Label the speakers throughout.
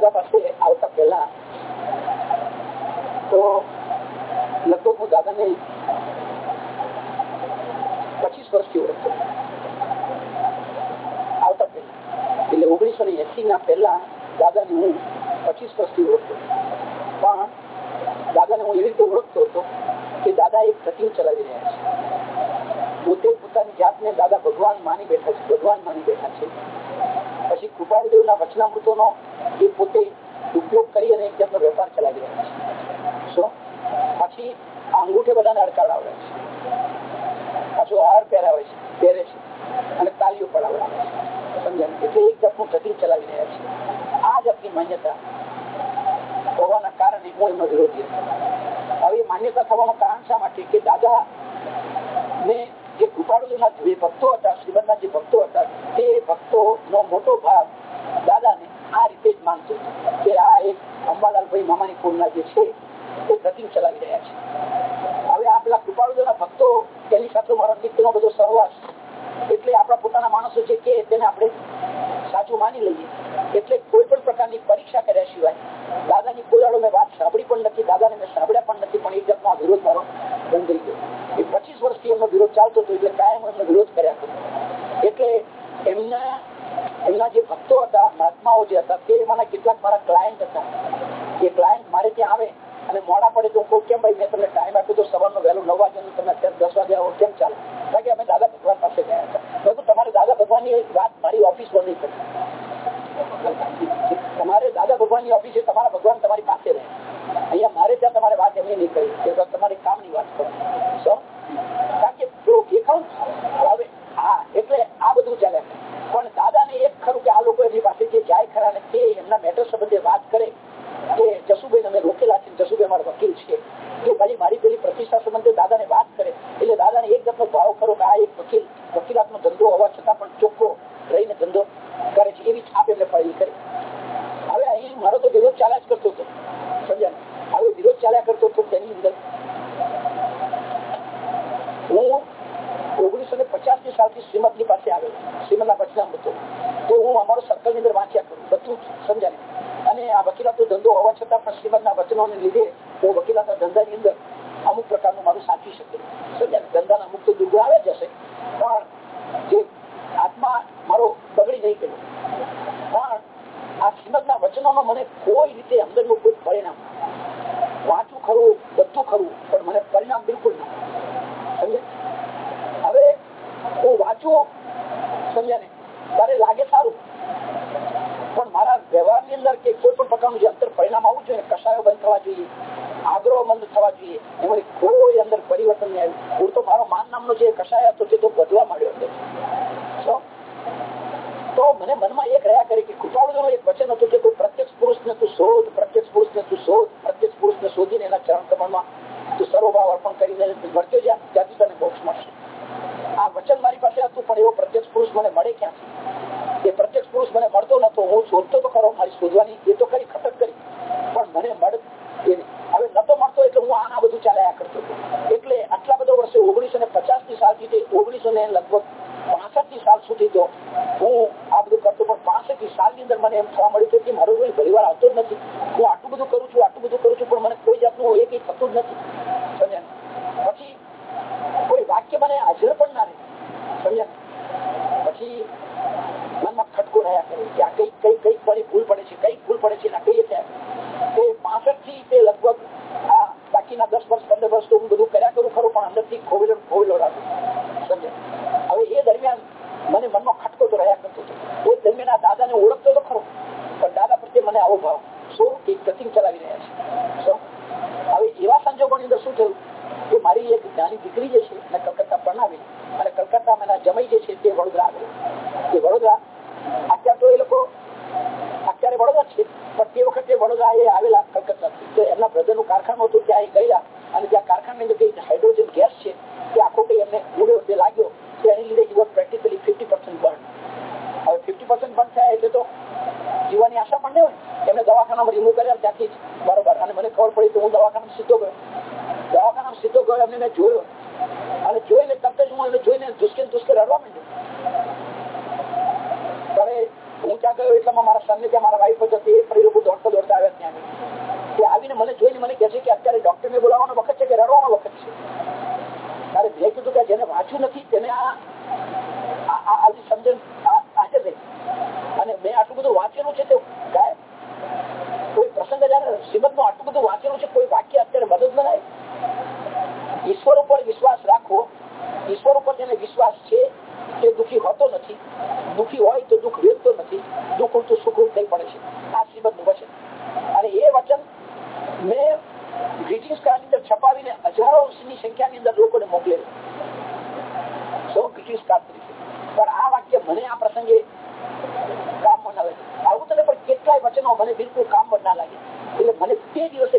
Speaker 1: દાદા પાસે આવતા પહેલા તો લગભગ હું દાદાને પચીસ વર્ષથી ઓળખતો આવતા પહેલા. એટલે ઓગણીસો ને એસી ના પહેલા દાદાને હું પચીસ વર્ષથી ઓળખતો પણ દાદાને હું એવી રીતે ઓળખતો હતો કે દાદા એક સટિંગ ચલાવી રહ્યા છે. પોતે પોતાની જાતને દાદા ભગવાન માની બેઠા છે, ભગવાન માની બેઠા છે. પછી કૃપાળુદેવના વચનામૃતોનો એ પોતે ઉપયોગ કરી અને તેમનો વેપાર ચલાવી રહ્યા છે. શું? પછી અંગૂઠે બધાને અડકાવડાવે છે. પાછું હાર પહેરાવે છે, પહેરે છે અને તાલીઓ પડાવે છે. સમજાય? એટલે એક જાતનું જટિલ ચલાવી રહ્યા છે. આ જાતની માન્યતા હોવાના કારણે હું એમનો વિરોધી હવે માન્યતા થવાનું કારણ શા માટે? કે દાદા જે કૃપાળુના જે ભક્તો હતા શ્રીમદના જે ભક્તો હતા. તે ભક્તોનો મોટો ભાગ દાદાને આ રીતે જ માનતો કે આ એક અંબાલાલભાઈ મામાની કુળના જે છે તે પ્રતિમ ચલાવી રહ્યા છે. હવે આપણા કૃપાળુના ભક્તો તેની સાથે મારો નિત્યનો બધો સહવાસ. એટલે આપણા પોતાના માણસો જે કે તેને આપણે સાચું માની લઈએ. એટલે કોઈ પણ પ્રકારની પરીક્ષા કર્યા સિવાય દાદાની કોઈ મેં વાત સાંભળી પણ નથી, દાદાને મેં સાંભળ્યા પણ નથી, પણ એ જાતનો વિરોધ મારો બંધ ગયો. એ પચીસ વર્ષથી એમનો વિરોધ ચાલતો હતો, એટલે કાયમ એમનો વિરોધ કર્યા એટલે એમના એમના જે ભક્તો હતા, મહાત્માઓ જે હતા, તે એમાંના કેટલાક મારા ક્લાયન્ટ હતા. એ ક્લાયન્ટ મારે ત્યાં આવે અને મોડા પડે તો હું કેમ ભાઈ મેં તમને ટાઈમ આપ્યો તો સવારનો વહેલો નવ વાગે તમે અત્યારે દસ વાગે આવો, કેમ ચાલે? કારણ કે અમે દાદા ભગવાન પાસે ગયા હતા. તમારે દાદા ભગવાનની વાત મારી ઓફિસમાં નહીં કરી તમારે દાદા ભગવાનની ઓફિસે તમારા ભગવાન તમારી પાસે રહે. અહીંયા મારે ત્યાં તમારે વાત એમની નહીં કરી. કે કામની વાત કરો. કારણ કે પેલો દેખાવ હવે હા, એટલે આ બધું ચાલે પણ દાદાને એક ખરું કે આ લોકો એની પાસે જે જાય ખરા ને તે એમના મેટર સંબંધે વાત કરે કે જસુભાઈ અમે રોકેલા છે જસુભાઈ અમારા વકીલ છે. કે ભાઈ મારી પેલી પ્રતિષ્ઠા સંબંધે દાદા ને વાત કરે. એટલે દાદા ને એક જાતનો ભાવ ખરો કે આ એક વકીલ વકીલાત નો ધંધો હોવા છતાં પણ ચોખ્ખો રહીને ધંધો કરે છે એવી છાપ એમને પડેલી કરી. હવે અહીં મારો તો વિરોધ ચાલ્યા જ કરતો હતો. સમજ્યા હવે વિરોધ ચાલ્યા કરતો હતો તેની અંદર. હું ઓગણીસો ને પચાસની સાલથી શ્રીમદની પાસે આવેલો શ્રીમદના વચનામ હતો. તો હું અમારો સર્કલની અંદર વાંચ્યા કરું. બધું સમજાય અને આ વકીલાતો ધંધો હોવા છતાં પણ શ્રીમદના વચનોને લીધે હું વકીલાતના ધંધાની અંદર અમુક પ્રકારનું મારું સાચવી શકે. સમજાય ધંધાના અમુક તો દુર્ગો આવે હશે. પણ જે આત્મા મારો બગડી નહીં ગયો. પણ આ શ્રીમદના વચનોનો મને કોઈ રીતે અંદરનું કોઈ પરિણામ વાંચું ખરું, બધું ખરું, પણ મને પરિણામ બિલકુલ ના સમજે હવે હું વાંચું, સમજ્યા ને? ત્યારે લાગે સારું. પણ મારા વ્યવહારની અંદર કે કોઈ પણ પ્રકારનું જે અંતર પરિણામ આવવું જોઈએ, કશાયો બંધ થવા જોઈએ, આગ્રહ બંધ થવા જોઈએ એમાં કોઈ અંદર પરિવર્તન નહીં આવ્યું. હું તો મારો માન નામનો જે કશાય હતો તે તો વધવા માંડ્યો તો મને મનમાં એક રહ્યા કરી કે કૃપાળુનો એક વચન હતું કે કોઈ પ્રત્યક્ષ પુરુષને તું શોધ, પ્રત્યક્ષ પુરુષને તું શોધ, પ્રત્યક્ષ પુરુષને શોધીને એના ચરણ કમળમાં તું સર્વભાવ અર્પણ કરીને વર્ત્યો જ્યાં, ત્યાંથી તને મોક્ષ મળશે. આ વચન મારી પાસે હતું, પણ એવો પ્રત્યક્ષ પુરુષ મને મળે ક્યાંથી? એ પ્રત્યક્ષ પુરુષ મને મળતો નતો હું શોધતો તો ખરો, મારી શોધવાની એ તો કરી ખટક કરી. પણ મને મળ હવે નતો મળતો એટલે હું આના બધું ચાલ્યા કરતો એટલે આટલા બધા વર્ષે ઓગણીસો ને પચાસની સાલથી તે ઓગણીસો ને લગભગ પાસઠ સાલ સુધી તો હું આ બધું કરતો પણ પાસઠની સાલની અંદર મને એમ થવા મળ્યું કે મારો કોઈ પરિવાર આવતો જ નથી. હું આટલું બધું કરું છું, આટલું બધું કરું છું, પણ મને કોઈ જાતનું એ કઈ થતું જ નથી. સમજ્યા? પછી કોઈ વાક્ય મને હાજર પણ ના રહે. સમજ્યા? પછી મનમાં ખટકો રહ્યા કરે કે આ કઈ કઈ કઈ મારી ભૂલ પડે છે, કઈ ભૂલ પડે છે કઈ તે પાસઠથી તે લગભગ આ બાકીના દસ વર્ષ, પંદર વર્ષ તો હું બધું કર્યા કરું ખરું, પણ અંદરથી ખોવેલો ખોવેલો રાખું. સમજે હવે એ દરમિયાન મને મનમાં ખટકો તો રહ્યા કરતો હતો. એ દરમિયાન આ દાદાને ઓળખતો તો ખરો, પણ દાદા પ્રત્યે મને આવો ભાવ શું કે કટિંગ ચલાવી રહ્યા છે. હવે એવા સંજોગોની અંદર શું થયું? કે મારી એક નાની દીકરી જે છે, મેં કલકત્તા પરણાવી. અને કલકત્તામાં એના જમાઈ જે છે તે વડોદરા આવે. એ વડોદરા, અત્યારે તો એ લોકો અત્યારે વડોદરા છે, પણ તે વખતે વડોદરા એ આવેલા કલકત્તા તો એમના બ્રધરનું કારખાનું હતું, ત્યાં એ ગયા અને ત્યાં કારખાનાની અંદર હાઇડ્રોજન ગેસ છે, તે આખો કઈ એમને ઉડ્યો, તે લાગ્યો. તો લીધે જીવન પ્રેક્ટિકલી ફિફ્ટી પર્સન્ટ બર્ન હવે ફિફ્ટી પર્સન્ટ બર્ન થયા એટલે તો જીવવાની આશા પણ નહીં હોય. એમને દવાખાનામાં રીમૂવ કર્યા ત્યાંથી બરોબર. અને મને ખબર પડી તો હું દવાખાનામાં સીધો ગયો. દવાખાનામાં સીધો ગયો એમને મેં જોયો. અને જોઈને તરત જ હું એને જોઈને દુષ્કેલ દુષ્કેલ રડવા માંડ્યો. હું ત્યાં ગયો એટલામાં મારા સનને ત્યાં મારા વાઈફ જતી એ ફરી લોકો દોડતા દોડતા આવ્યા ત્યાં તે આવીને મને જોઈને મને કહે છે કે અત્યારે ડોક્ટર ને બોલાવાનો વખત છે કે રડવાનો વખત છે? ત્યારે જે કીધું કે જેને વાંચ્યું નથી, તેને આ આજે સમજણ અને મેં આટલું બધું વાંચેલું છે કોઈ? પ્રસંગ શ્રીમદ આટલું બધું વાંચેલું છે, કોઈ વાક્ય અત્યારે મદદ ન થાય? ઈશ્વર ઉપર વિશ્વાસ રાખવો. ઈશ્વર ઉપર જેને વિશ્વાસ છે, તે દુઃખી હોતો નથી. દુઃખી હોય તો દુઃખ વેચતો નથી. દુઃખ ઉલટું સુખરૂપ થઈ પડે છે. આ શ્રીમદનું વચન. અને એ વચન મેં ગ્રીટિંગ્સ કાર્ડ અંદર છપાવીને હજારો ની સંખ્યાની અંદર લોકોને મોકલેલું. સો ગ્રીટિંગ્સ કાર્ડ તરીકે. પણ આ વાક્ય મને આ પ્રસંગે મને બિલકુલ કામમાં ના લાગે. એટલે મને તે દિવસે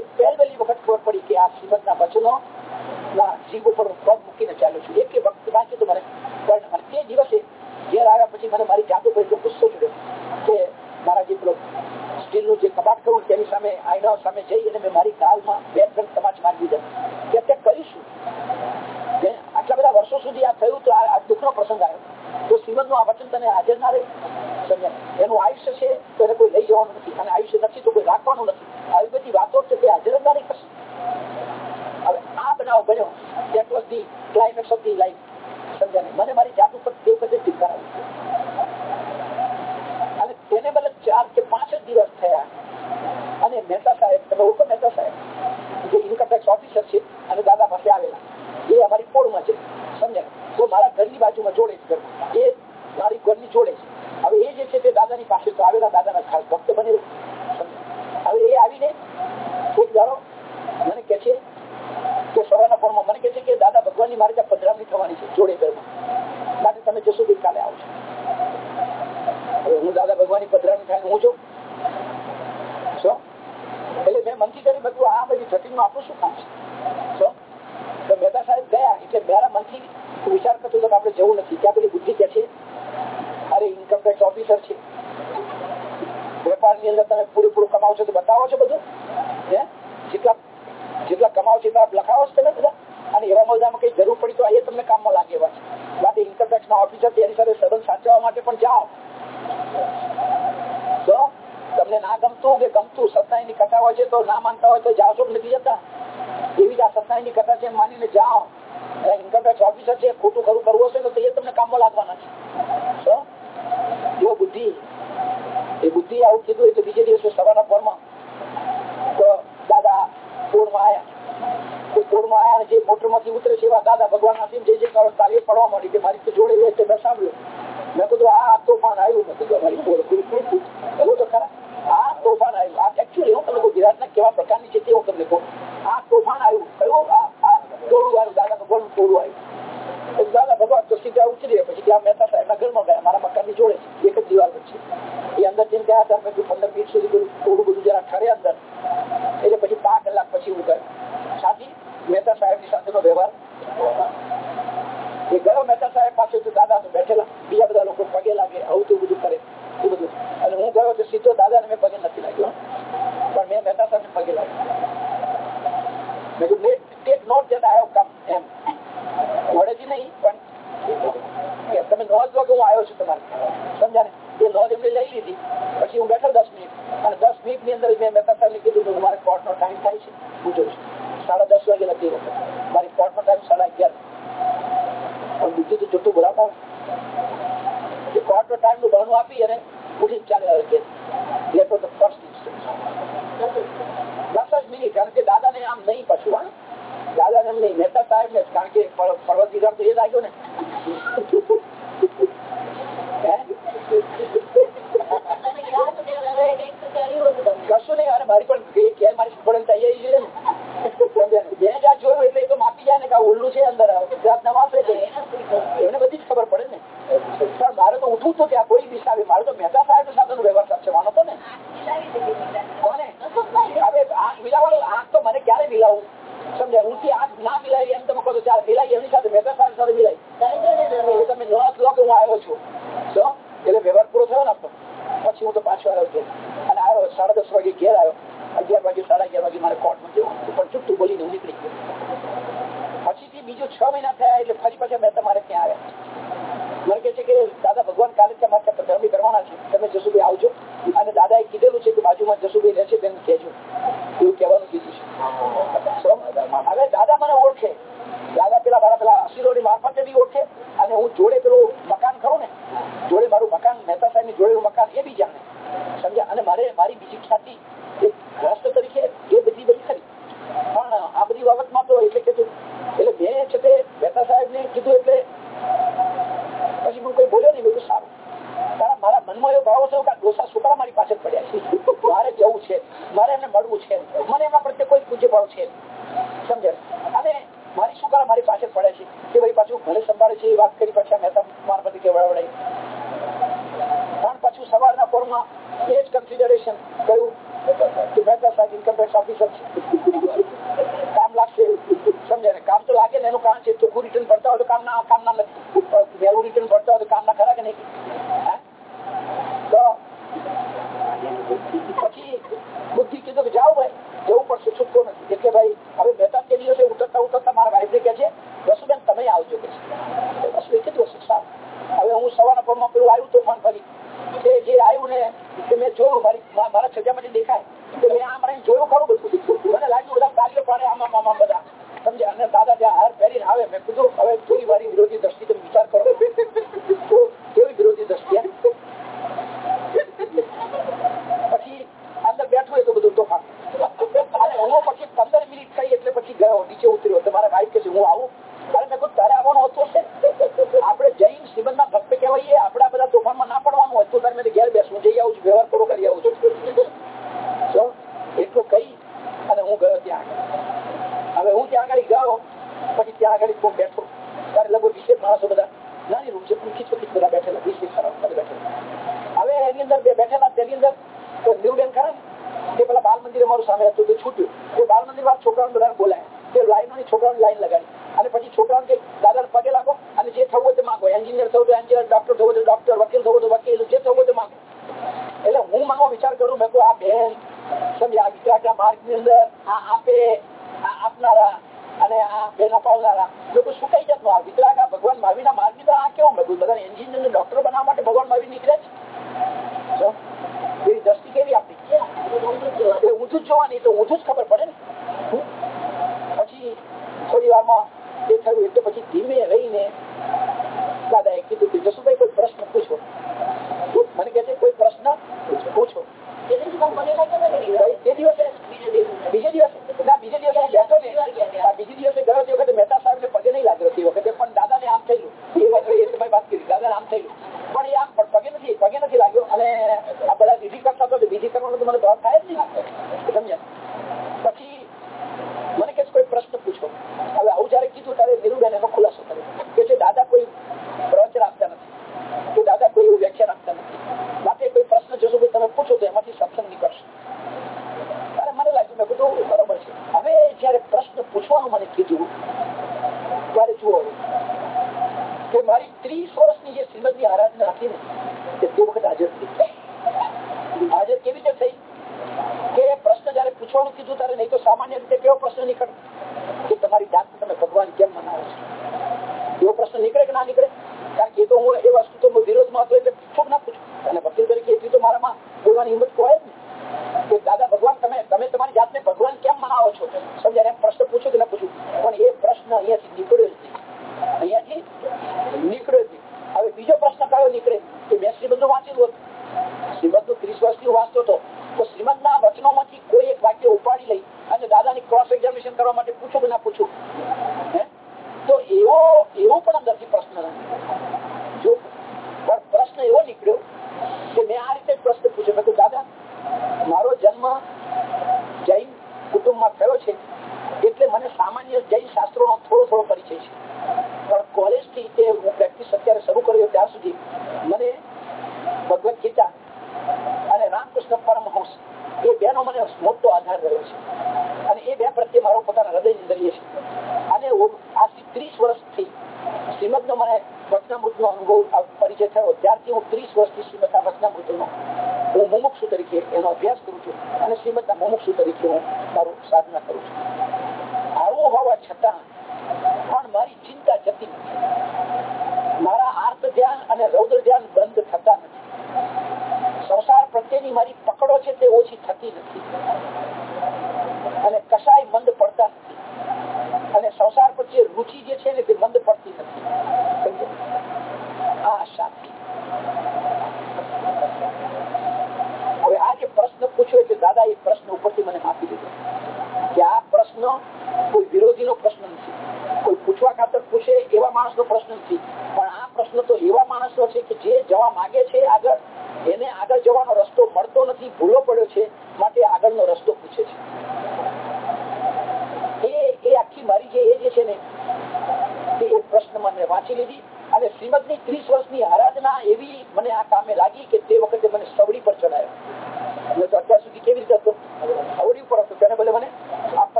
Speaker 1: આવે મેં કીધું હવે થોડી વારી વિરોધી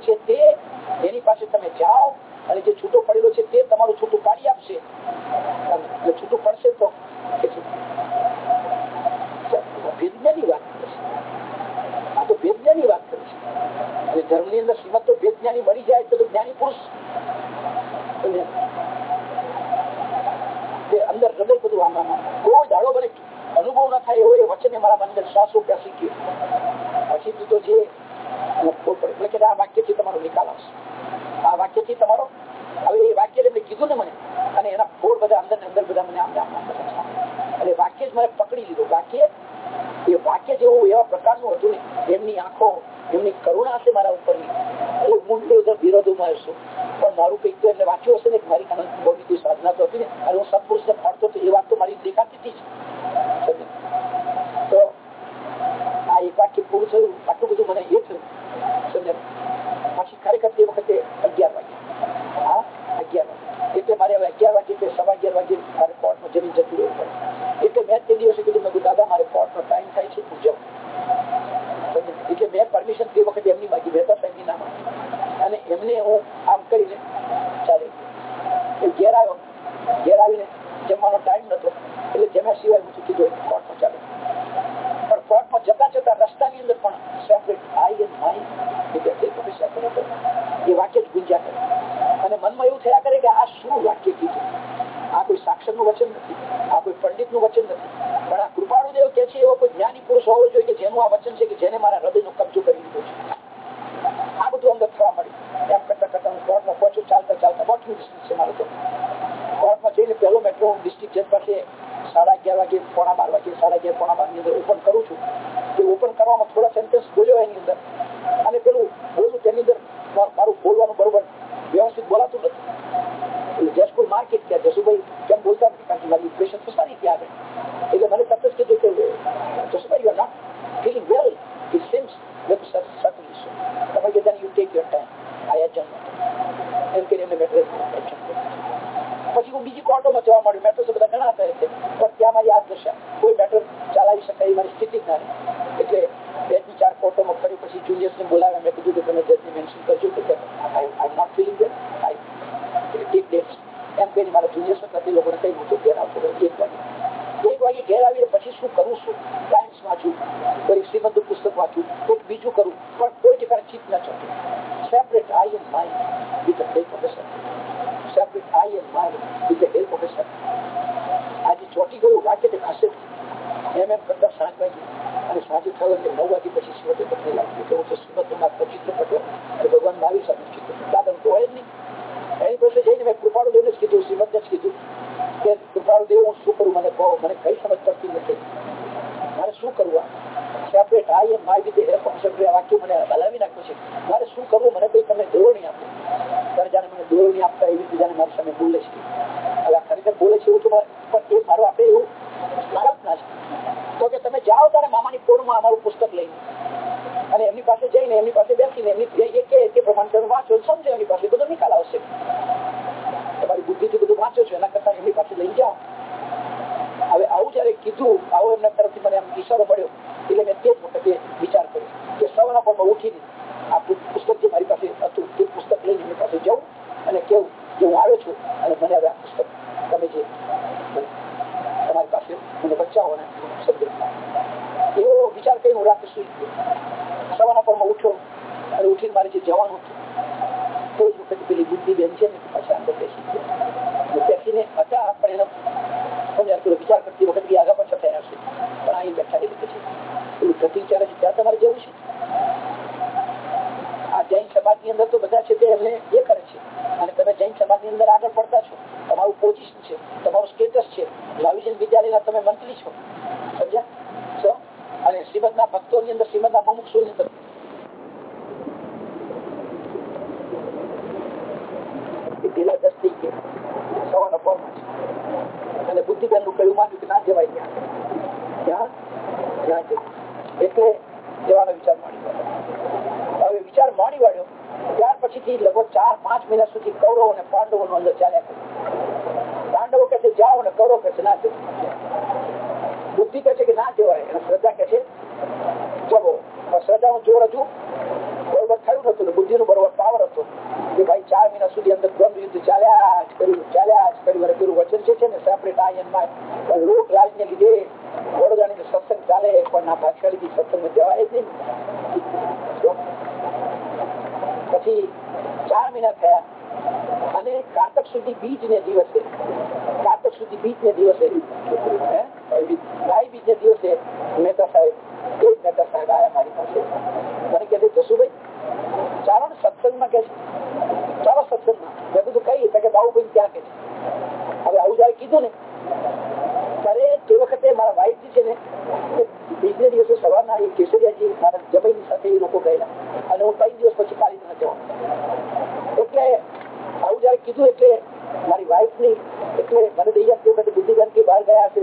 Speaker 1: Tietê આજે ચોટી ગયું વાક્ય તે ખાશે એમ એમ કરતા સાંજ વાગી અને સાંજે થયો કે નવ વાગે પછી શિવતે પત્ની લાગતી કે હું તો શ્રીમદમાં ચિત્ર પટલો અને ભગવાન મહાવીર સામે ચિત્ર દાદા તો હોય જ નહીં એની પાસે જઈને મેં કૃપાળુ દેવને જ કીધું શ્રીમદને જ કીધું કે કૃપાળુ દેવ હું શું કરું મને કહો મને કઈ સાહેબજી સવારના એ મારા જમાઈની સાથે એ લોકો ગયેલા. અને હું કઈ દિવસ પછી પાલી નથી એટલે આવું જયારે કીધું, એટલે મારી વાઈફની, એટલે મને દઈ આપતી વખતે બુદ્ધિગણ બહાર ગયા હશે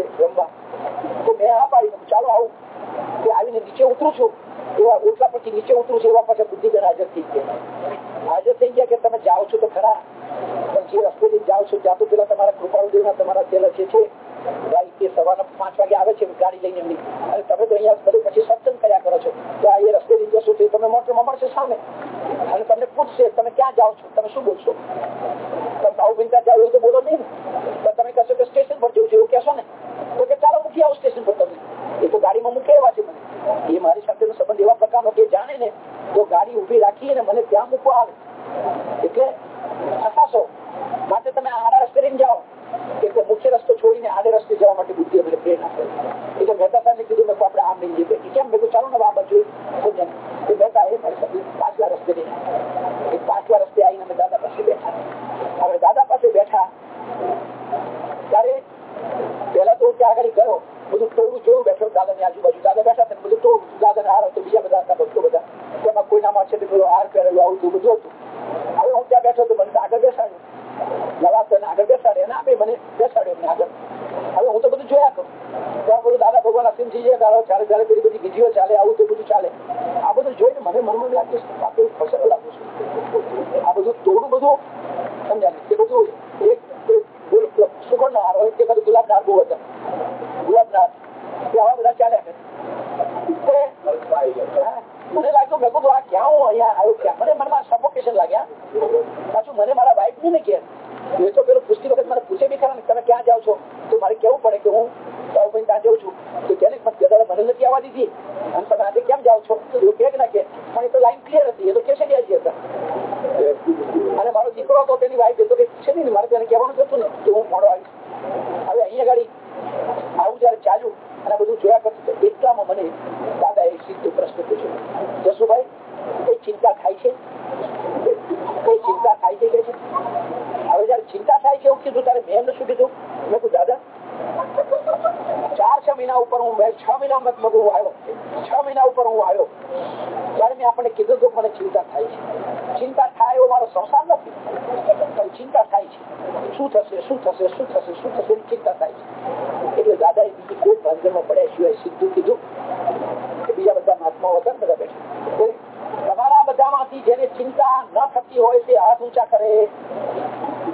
Speaker 1: આથી જેને ચિંતા ન થતી હોય તે હાથ ઊંચા કરે.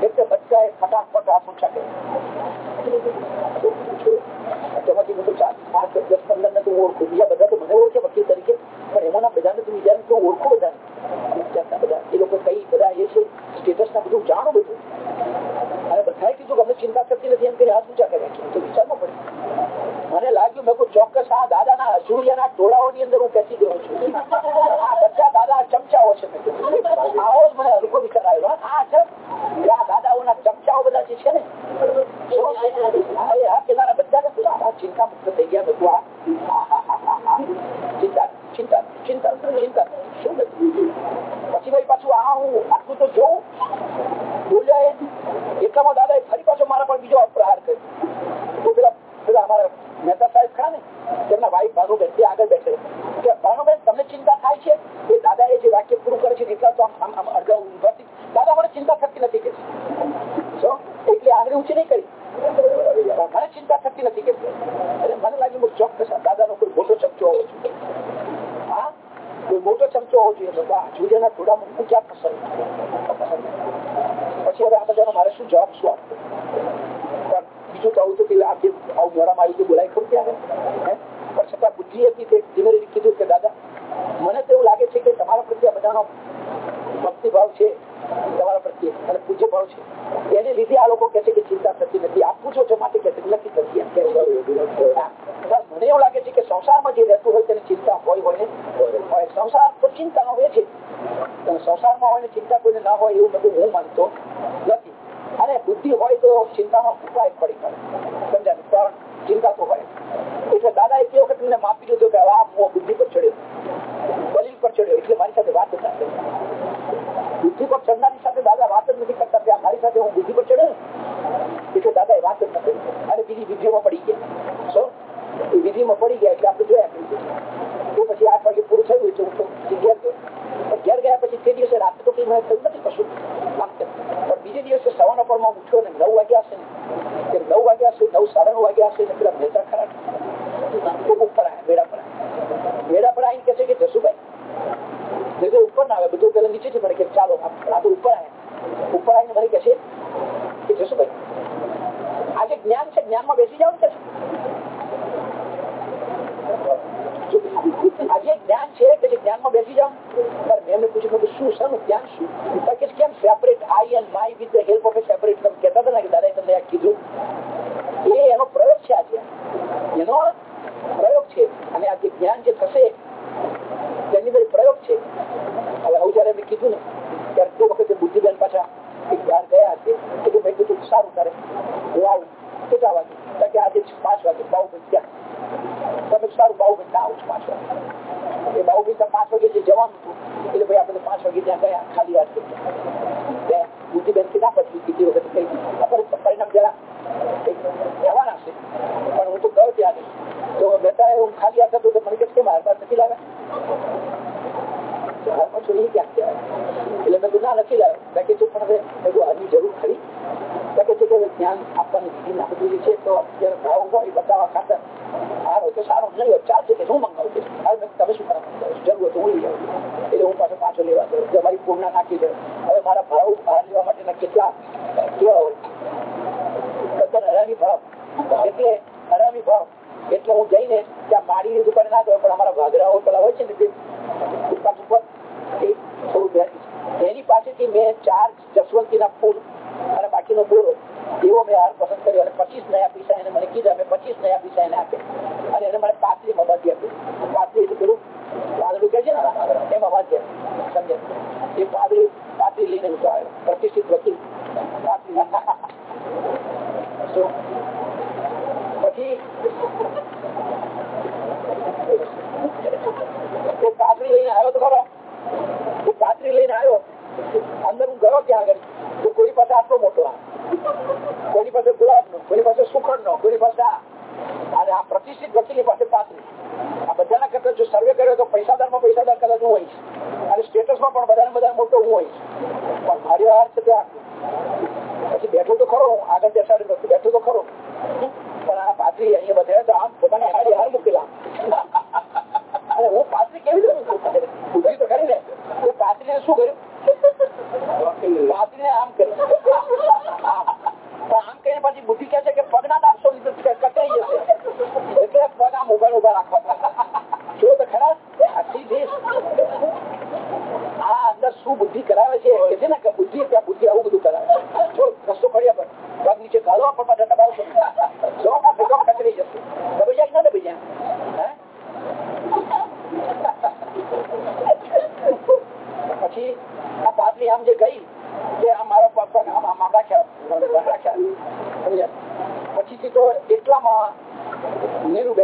Speaker 1: એટલે બચ્ચા એ ફટાફટ હાથ ઊંચા કરે તેમાંથી બધું ને તું બીજા તો મને ઓળખે વકીલ બધા. એ લોકો કઈ બધા સ્ટેટસ ના બધું જાણો બધું. અને બધાએ કીધું અમને ચિંતા થતી નથી એમ કરી હાથ ઊંચા કર્યા. તો પડે. મને લાગ્યું મેં કોઈ ચોક્કસ આ દાદાના અજુડિયાના ટોળાઓની અંદર હું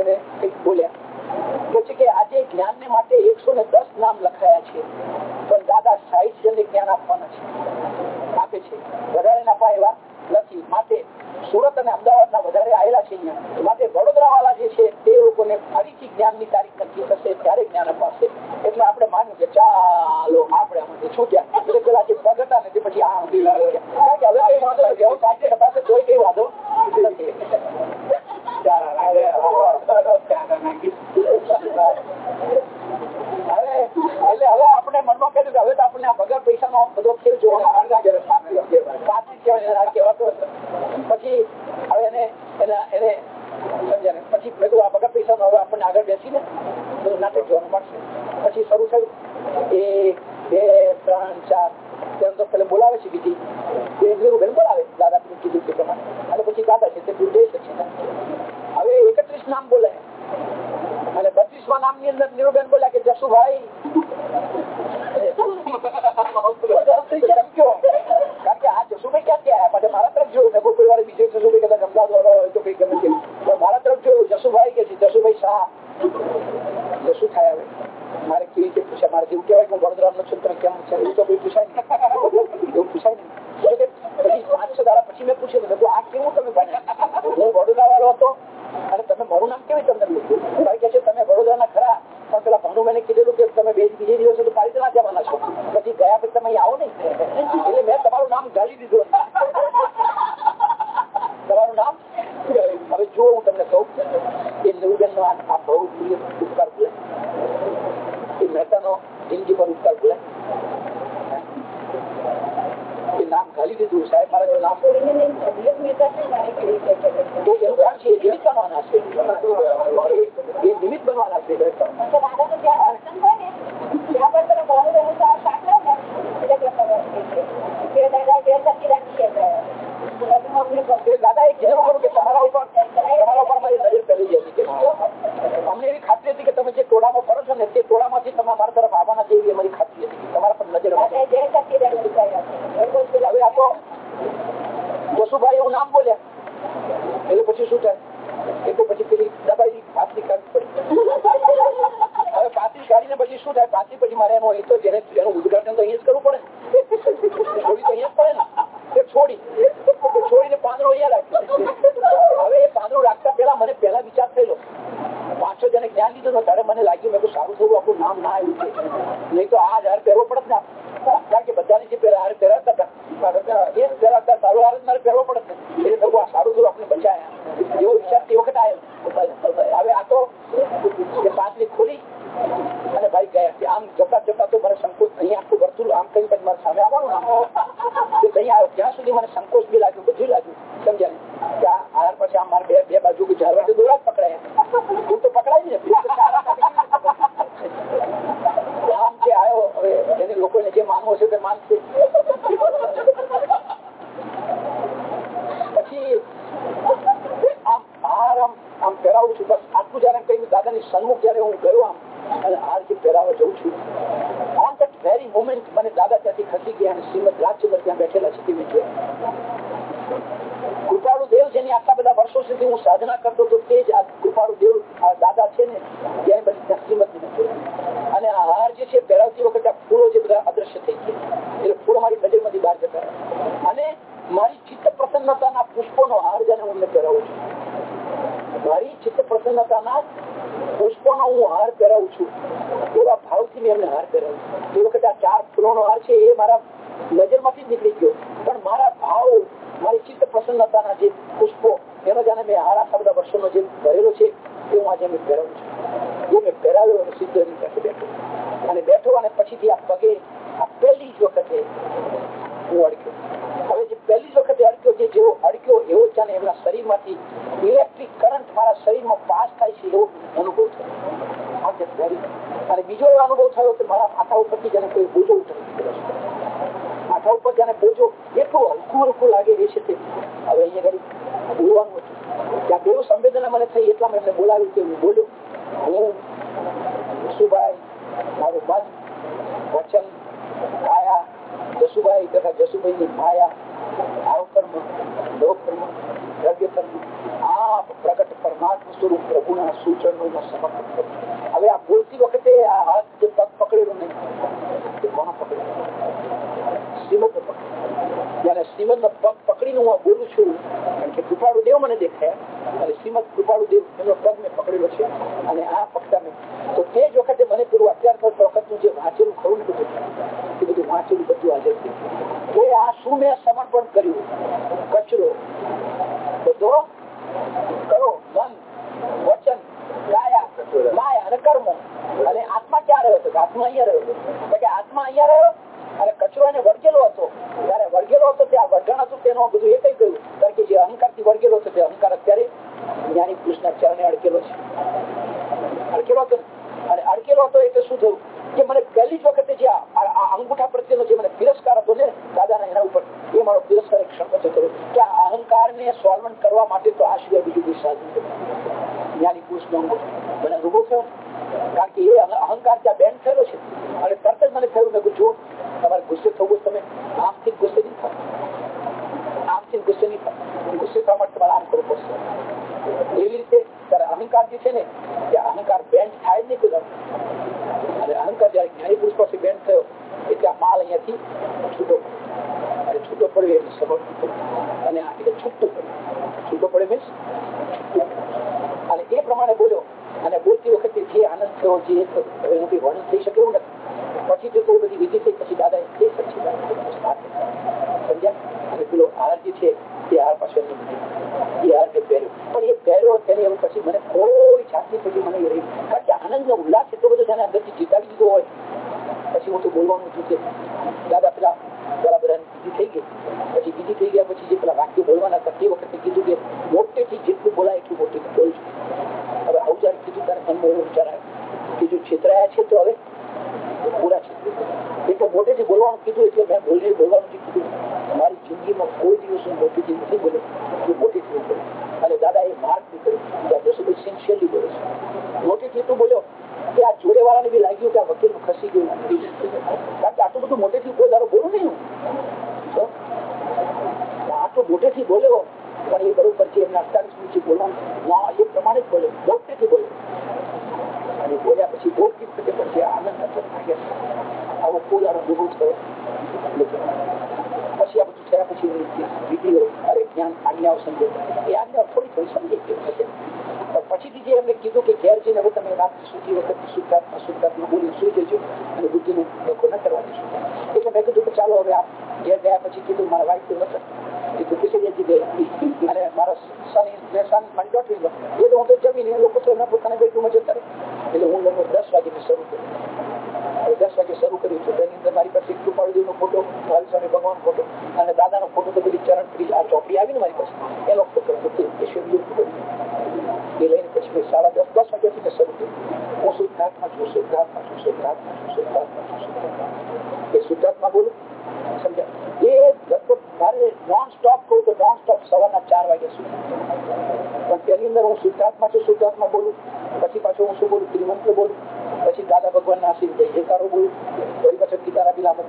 Speaker 1: એને કંઈક બોલ્યા આજે જ્ઞાન ને માટે એકસો ને દસ નામ લખાયા છે, પણ દાદા સાહીઠ જણને જ્ઞાન આપવાના છે. આપે છે. વધારે ના એવા નથી. માટે સુરત અને અમદાવાદ ના વધારે આવેલા છે માટે વડોદરા વાળા જે છે, તે લોકોને ફરીથી જ્ઞાનની તારીખ નક્કી થશે, ત્યારે જ્ઞાન અપાશે. એટલે આપણે માન્યું કે ચાલો, આપણે આમાંથી છૂટ્યા. એટલે પેલા જે પગ હતા ને પછી આ સુધી લાગ્યા કારણ કે હવે કઈ વાંધો નથી. હવે પાસે કોઈ કઈ વાંધો નથી. એટલે હવે આપણે મનમાં કહ્યું કે હવે તો આપણને આ વગર પૈસાનો બધો ખેલ જોવાનો પાછી હવે એને એના એને સમજ્યા પછી આ વગર પૈસાનો હવે આપણને આગળ બેસીને નાટક જોવાનું મળશે. પછી શરૂ થયું. એક બે, ત્રણ, ચાર તો પેલા બોલાવે છે બીજી. બેન બોલાવે દાદા કીધું તે અને પછી દાદા છે તે જઈ શકશે હવે એકત્રીસ નામ બોલે. અને બત્રીસમાં નામની અંદર નીરુબેન બોલ્યા કે જસુભાઈ. ક્યાં ક્યાં આવ્યા મારા તરફ જોયું. મેં કોઈ વાર બીજે અમદાવાદ ગમે છે. મારા તરફ જસુભાઈ કે જસુભાઈ શાહ. જસુ થાય હવે. મારે કેવી રીતે પૂછાય મારે એવું કહેવાય કે વડોદરા નો કેમ છે એવું તો કોઈ પૂછાય નહીં. એવું પૂછાય નહીં. પૂછ્યું પૂછ્યું જવાના છો. પછી ગયા પછી તમે આવો નહીં. એટલે મેં તમારું નામ ગાળી દીધું તમારું નામ? હવે જો હું તમને કહું. એ બેન નો આ બહુ ઉપકાર એ મહેતાનો જિંદગી પર ઉપકાર ભૂલે એ નામ ખાલી દીધું. સાહેબ, મારા નામ તો એનું કામ છે નિમિત્ત બનવાના છે. એ તમારા તમારા ઉપર મારી નજર કરી જતી અમને એવી ખાતરી હતી કે તમે જે ટોળામાં ફરો છો ને તે ટોળામાંથી તમે મારા તરફ આવવાના એવી અમારી ખાતરી હતી. તમારા પર નજર હવે આ તો એવું નામ બોલ્યા. એટલે પછી શું થાય? એ તો પછી પેલી દબાઈ પાતળી કાઢવી પડી. હવે પાતળી કાઢીને પછી શું થાય? પાછી પછી મારે એનું એ તો જેને એનું ઉદઘાટન તો અહીંયા જ કરવું પડે. છોડી તો અહીંયા પડે ને. છોડી. છોડીને પાંદડો અહીંયા રાખ્યું હવે એ પાંદડો રાખતા પેલા મને પેલા વિચાર થયેલો. પાછો જેને જ્ઞાન લીધું ત્યારે મને લાગ્યું મેં સારું થયું, આપણું નામ ના આવ્યું છે. નહીં તો આ હાર પહેરવો પડત ને કારણ કે બધાની જે પહેલા હાર પહેરાતા હતા એ જ પહેરાતા, સારું હાર મારે પહેરવો પડત એટલે કહું આ સારું થયું, આપણે બચાયા. એવો વિચાર તે વખત આવ્યો હવે આ તો પાંચની ખોલી અને ભાઈ ગયા આમ જતા જતા તો મને સંકોચ અહીંયા આખું વર્તુળ આમ કહ્યું પછી સામે આવવાનું ત્યાં સુધી મને સંકોચ બી લાગ્યું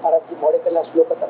Speaker 1: para Timor y las flotas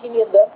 Speaker 1: avenida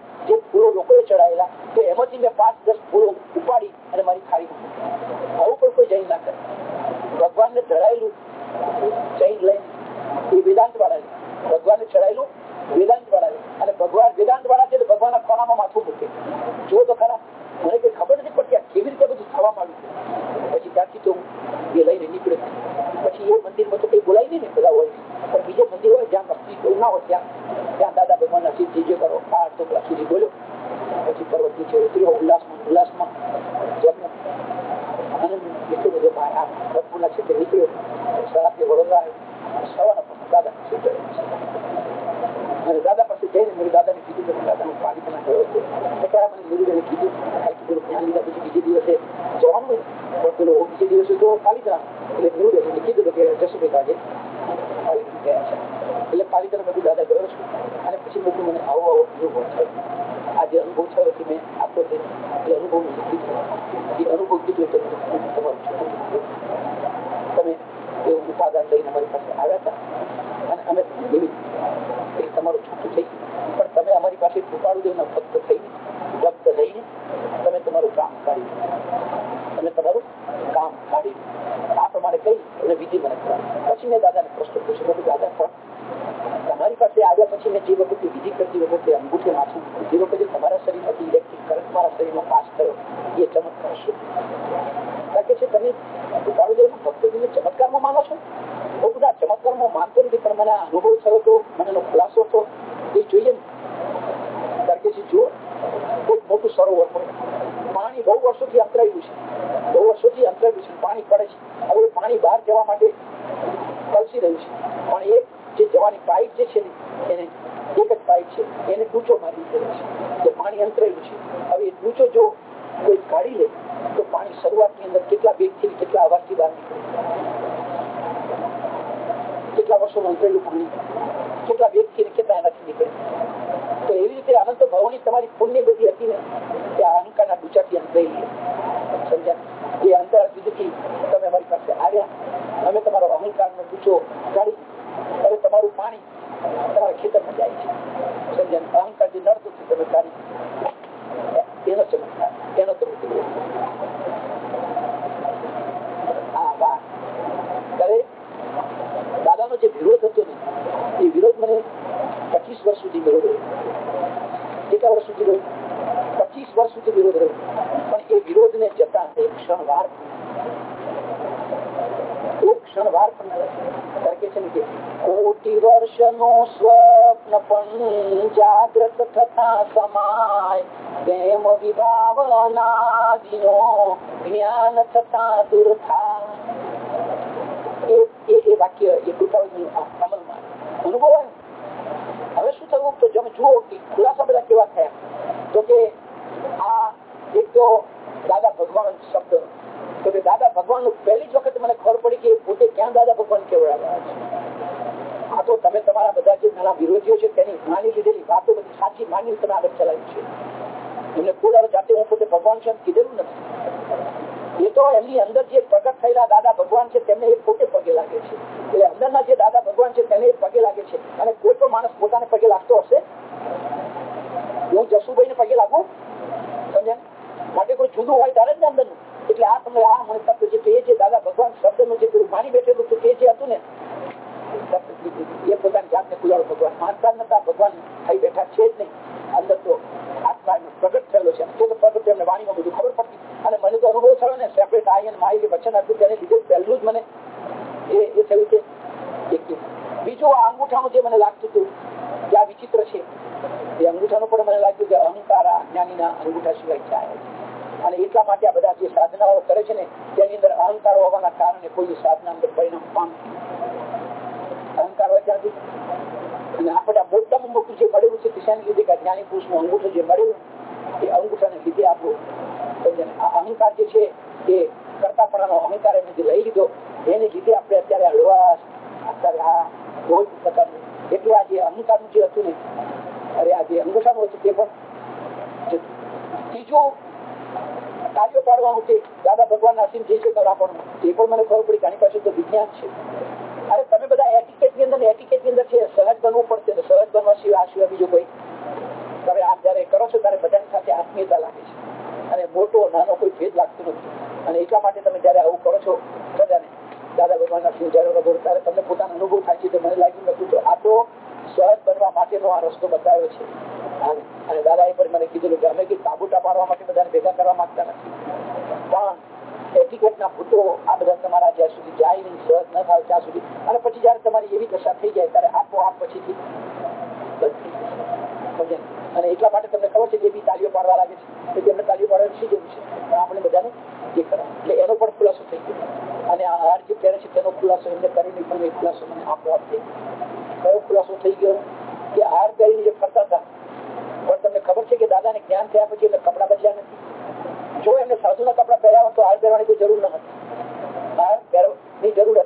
Speaker 1: જાગ્રત થતા સમાય. તેમ વિભાવના દિનો જ્ઞાન થતા દૂર થાય. એ વાક્ય, એ કૃપાળજી અમલમાં. અનુભવાય હવે શું થયું? તો જમ જુઓ કે ખુલાસા બધા કેવા થયા? તો કે આ એક તો દાદા ભગવાન શબ્દ. તો કે દાદા ભગવાન પહેલી જ વખત મને ખબર પડી કે પોતે ક્યાં દાદા ભગવાન કેવડાવ્યા છે. આ તો તમે તમારા બધા જે નાના વિરોધીઓ છે તેની માની લીધેલી વાતો બધી સાચી માની તમે આગળ ચલાવી છે. એમને કોઈ જાતે હું પોતે ભગવાન છે કીધેલું નથી. એ તો એમની અંદર જે પ્રગટ થયેલા દાદા ભગવાન છે તેમને એ પોતે પગે લાગે છે. એટલે અંદર ના જે દાદા ભગવાન છે તેને પગે લાગે છે. અને કોઈ પણ માણસ પોતાને પગે લાગતો હશે? હું જસુભાઈ ને પગે લાગુ? સમજ્યા? માટે કોઈ જુદું હોય તારે જ અંદર એટલે આ તમે આ મને શબ્દ જે કહે છે, દાદા ભગવાન શબ્દનું જે પેલું મારી બેઠેલું તું છે હતું ને, એ પોતાની જાતને પૂજાડો ભગવાન માનતા નતા, ભગવાન થઈ બેઠા છે જ નહીં. અંદર તો પ્રગટ થયેલો છે. તે તો બધું ખબર પડતી. અને મને તો અનુભવ થયો ને સેપરેટ આઈ અને પહેલું મને એ થયું કે બીજું અંગૂઠાનું જે મને લાગતું હતું કે આ વિચિત્ર છે, એ અંગૂઠાનું પણ મને લાગ્યું કે અહંકાર આ જ્ઞાનીના અંગૂઠા સિવાય જાય અને એટલા માટે આ બધા જે સાધનાઓ કરે છે ને, તેની અંદર અહંકાર હોવાના કારણે કોઈ સાધના અંદર પરિણામ પામતી અહંકાર હોય ત્યાંથી. અને આપણે આ મોટામાં મોટું જે મળેલું છે દિશાને લીધે કે જ્ઞાની પુરુષનું અંગૂઠું જે મળેલું, એ અંગૂઠાને લીધે આપણું આ અહંકાર જે છે, એ કરતાપણાનો અહંકાર એમને લઈ લીધો, એને લીધે આપણે અત્યારે આ લોહાસ અત્યારે બનવું પડશે સહજ બનવા સિવાય સિવાય બીજું કોઈ તમે આમ જયારે કરો છો ત્યારે બધાની સાથે આત્મીયતા લાગે છે. અને મોટો નાનો કોઈ ભેદ લાગતો નથી. અને એટલા માટે તમે જયારે આવું કરો છો બધાને દાદા ભગવાન સિંહ ત્યારે તમને પોતાનો અનુભવ થાય છે મને લાગ્યું નથી તો આ તો સહજ બનવા માટેનો આ રસ્તો બતાવ્યો છે. અને દાદા એ પણ મને કીધેલું કે અમે કઈ તાબુટા પાડવા માટે બધાને ભેગા કરવા માંગતા નથી. પણ એટિકેટ ના આ બધા તમારા જ્યાં સુધી જાય નહીં, સહજ ન થાય ત્યાં સુધી. અને પછી જયારે તમારી એવી દશા થઈ જાય, ત્યારે આપોઆપ પછીથી અને એટલા માટે તમને ખબર છે જે બી તાલીઓ પાડવા લાગે છે. તેમને તાલીઓ પાડવાનું શી જરૂર છે? પણ આપણે બધાને જે કરવા એટલે એનો પણ ખુલાસો થઈ ગયો. અને આ હાર જે પહેરે છે તેનો ખુલાસો એમને કરીને પણ એ ખુલાસો મને આપોઆપ થઈ કયો ખુલાસો થઈ ગયો? કે હાર પહેરીને જે ફરતા હતા. પણ તમને ખબર છે કે દાદાને જ્ઞાન થયા પછી એમને કપડા બદલ્યા નથી. જો એમને સાધુના કપડા પહેર્યા હોત તો હાર પહેરવાની કોઈ જરૂર ન હતી. હાર પહેરવાની જરૂર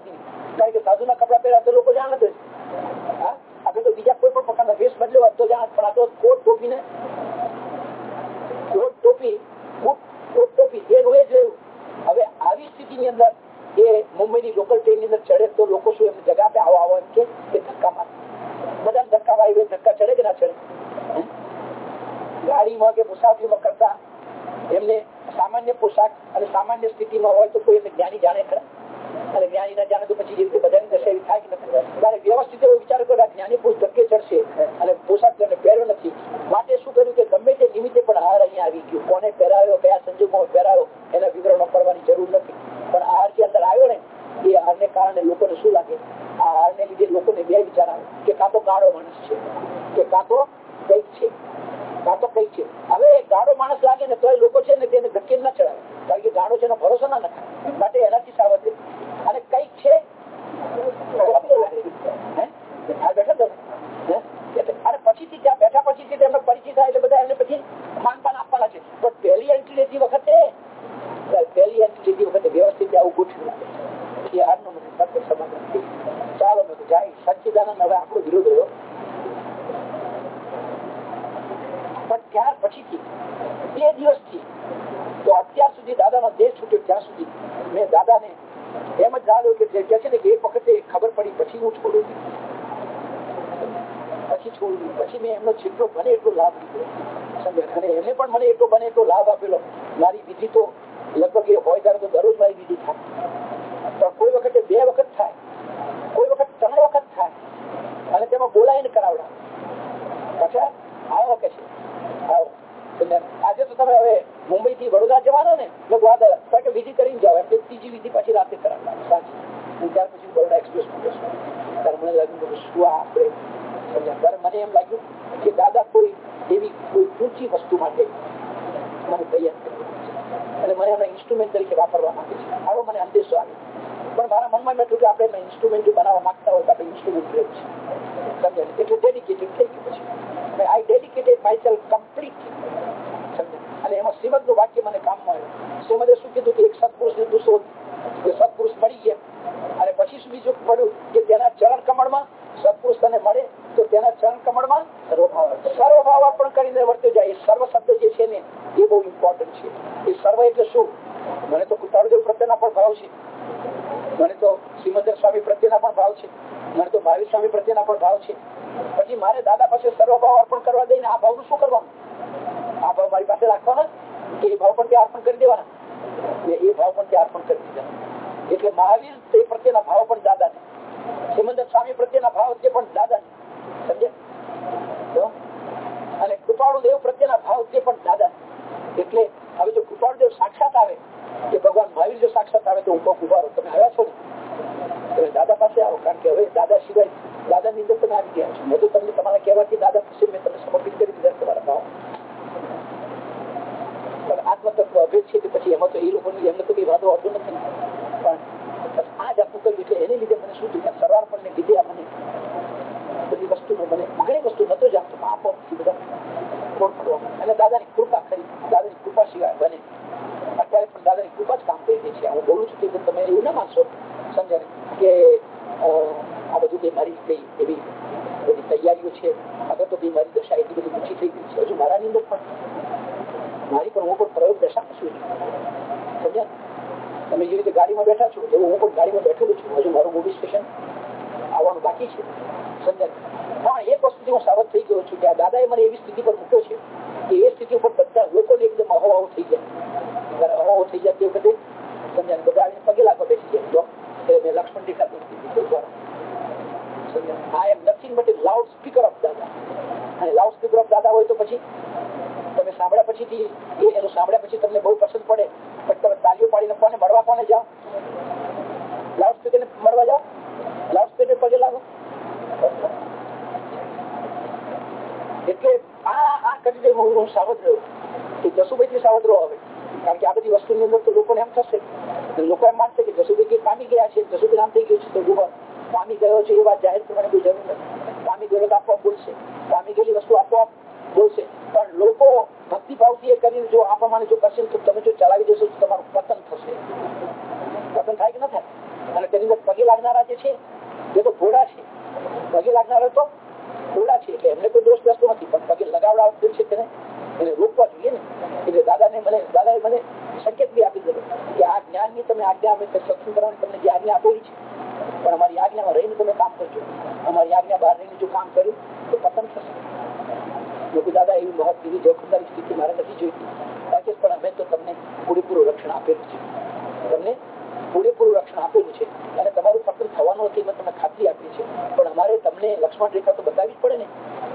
Speaker 1: એટલે આપેલું છે. અને તમારું સફળ થવાનું હતી એટલે તમે ખાતરી આપી છે પણ અમારે તમને લક્ષ્મણ રેખા તો બતાવવી જ પડે ને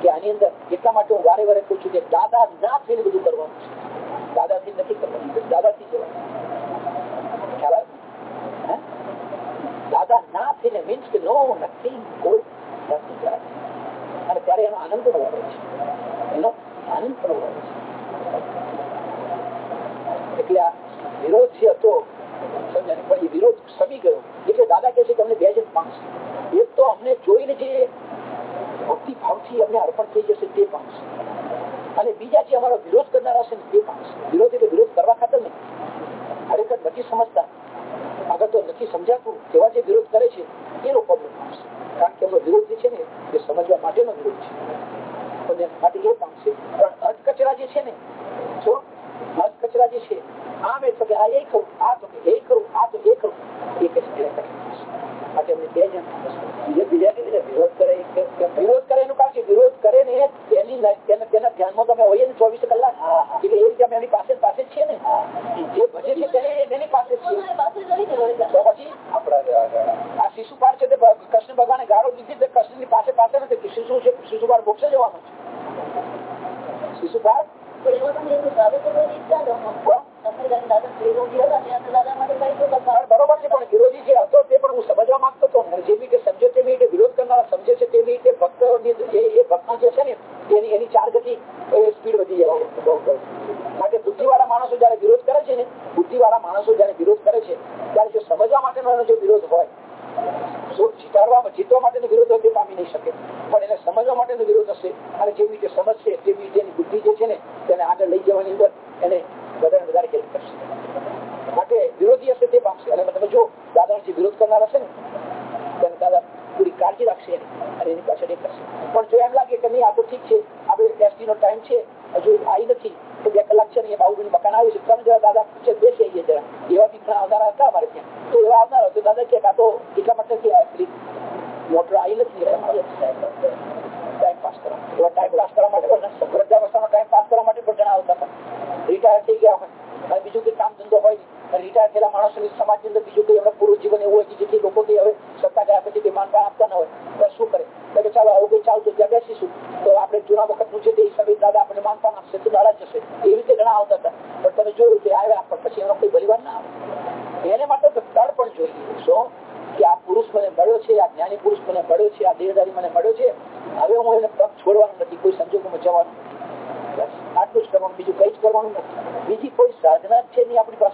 Speaker 1: કે આની અંદર એટલા માટે હું વારે વારે પૂછું કે દાદા ના થઈને બધું મળ્યો છે, આ દેહધારી મને મળ્યો છે. હવે હું એને પગ છોડવાનું નથી, કોઈ સંજોગોમાં જવાનું બસ, આટલું જ કરવાનું, બીજું કઈ જ કરવાનું નથી. બીજી કોઈ સાધના છે નહીં આપણી પાસે.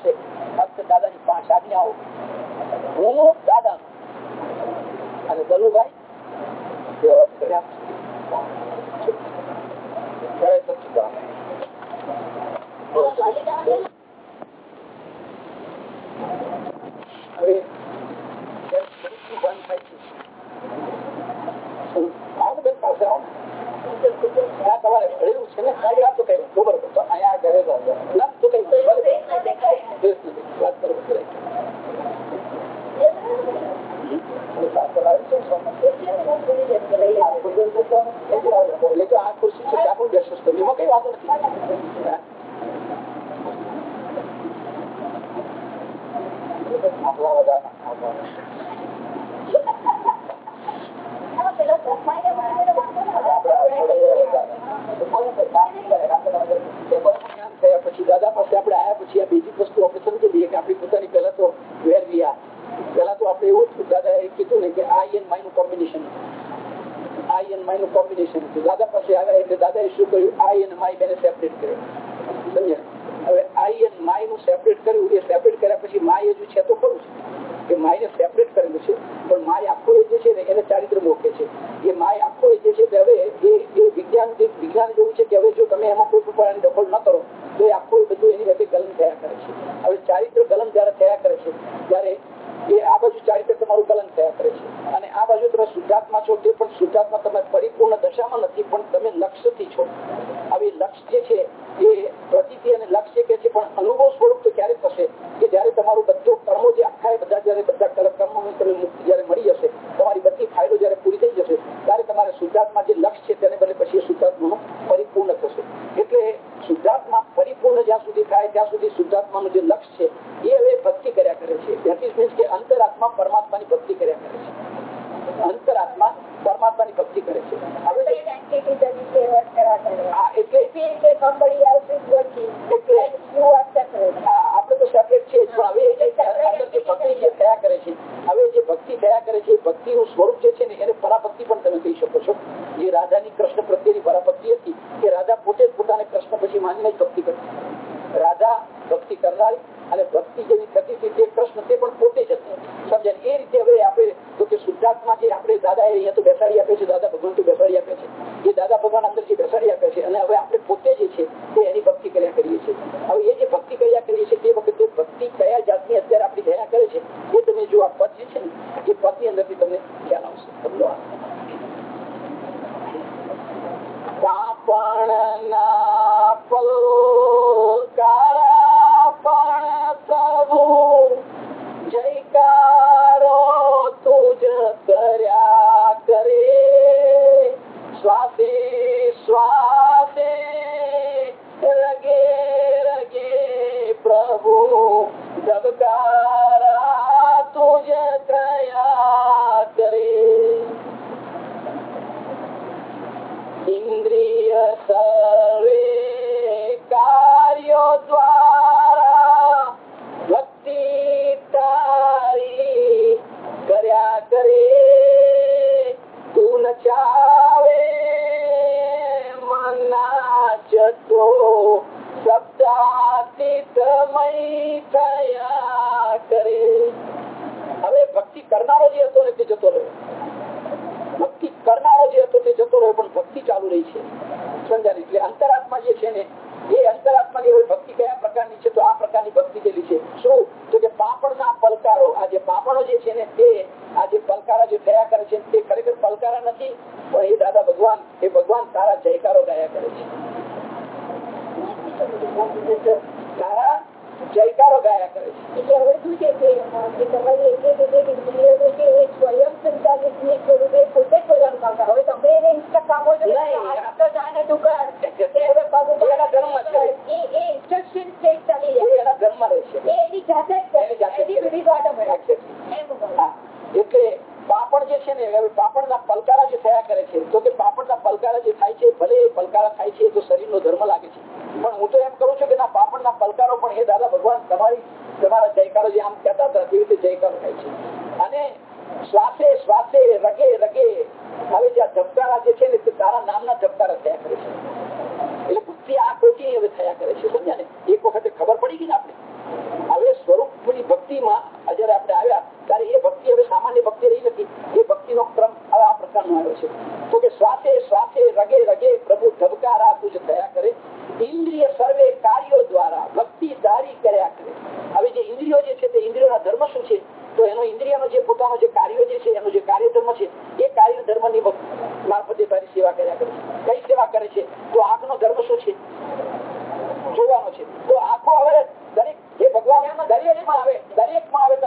Speaker 1: एक मार्ग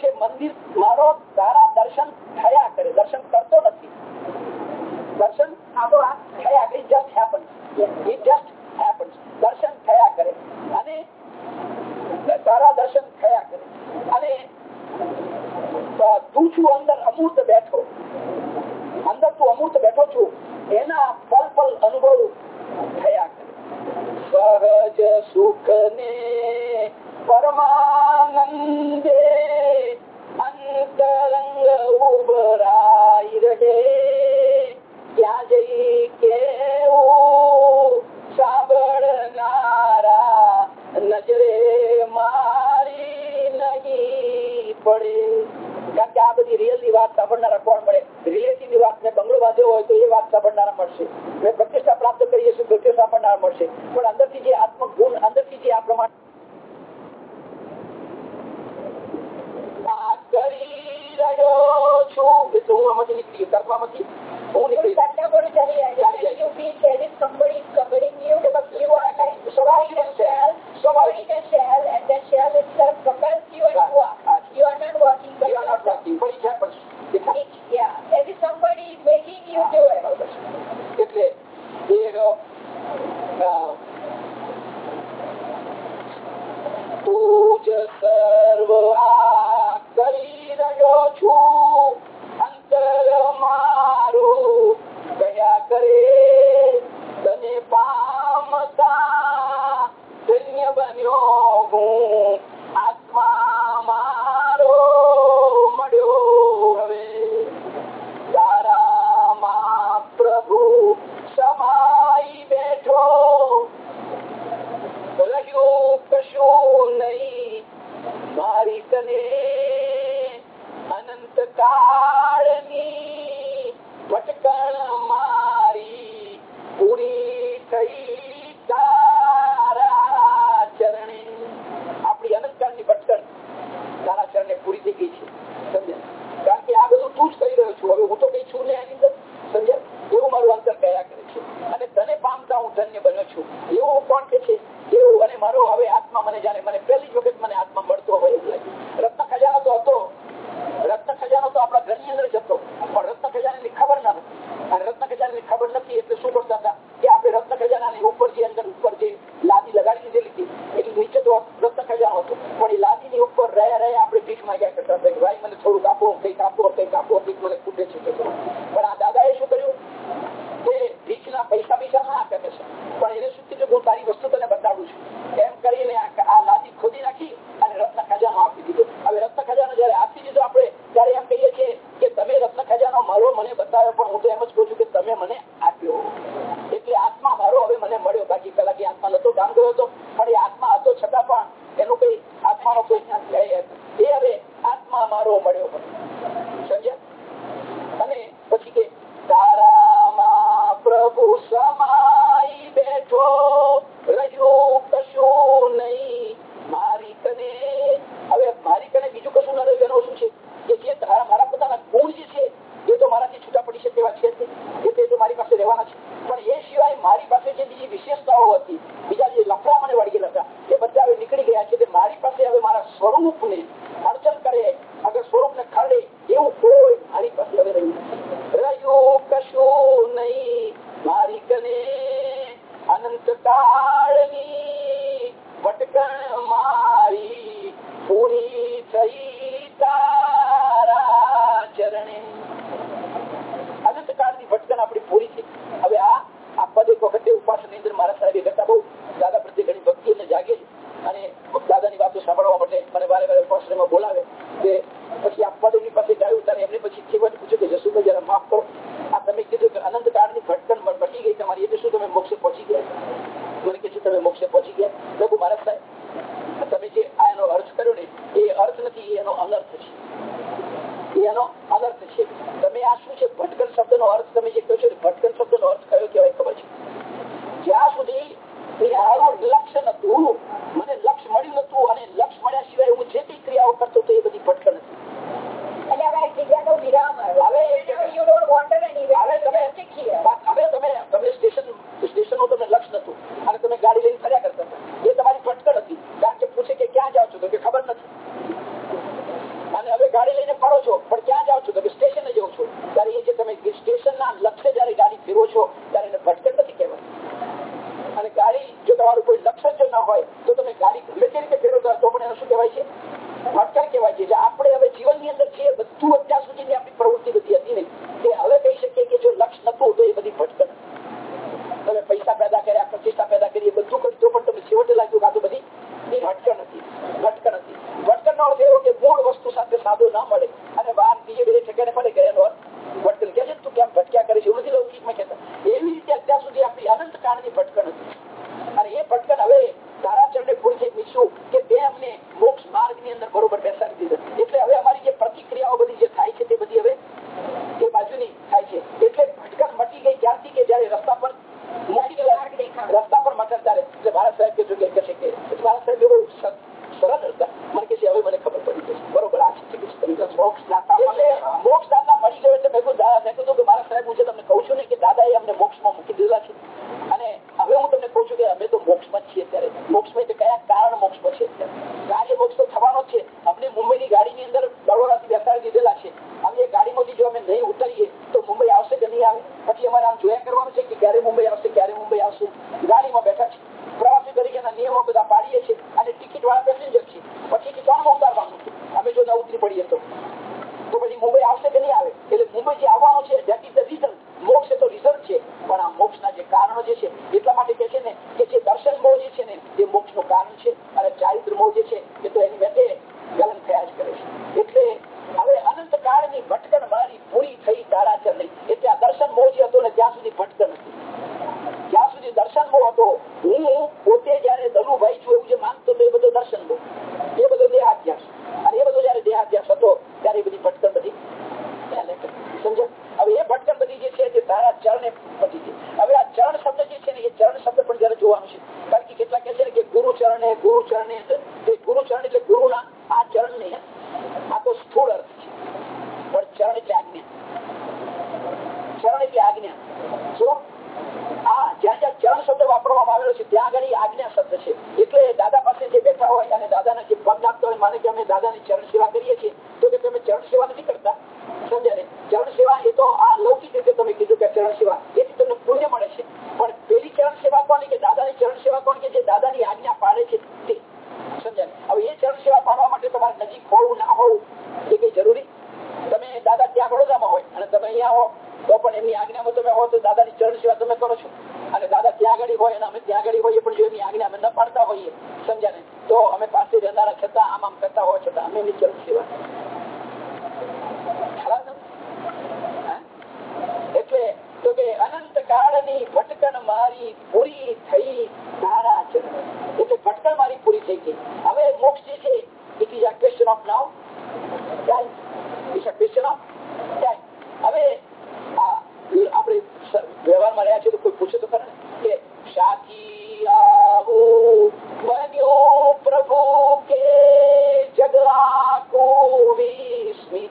Speaker 1: છે, મંદિર મારો તારા દર્શન થયા કરે. દર્શન કરતો નથી. દર્શન આપ થયા કરે just happen it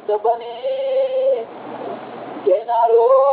Speaker 1: the bunny. Kenaro.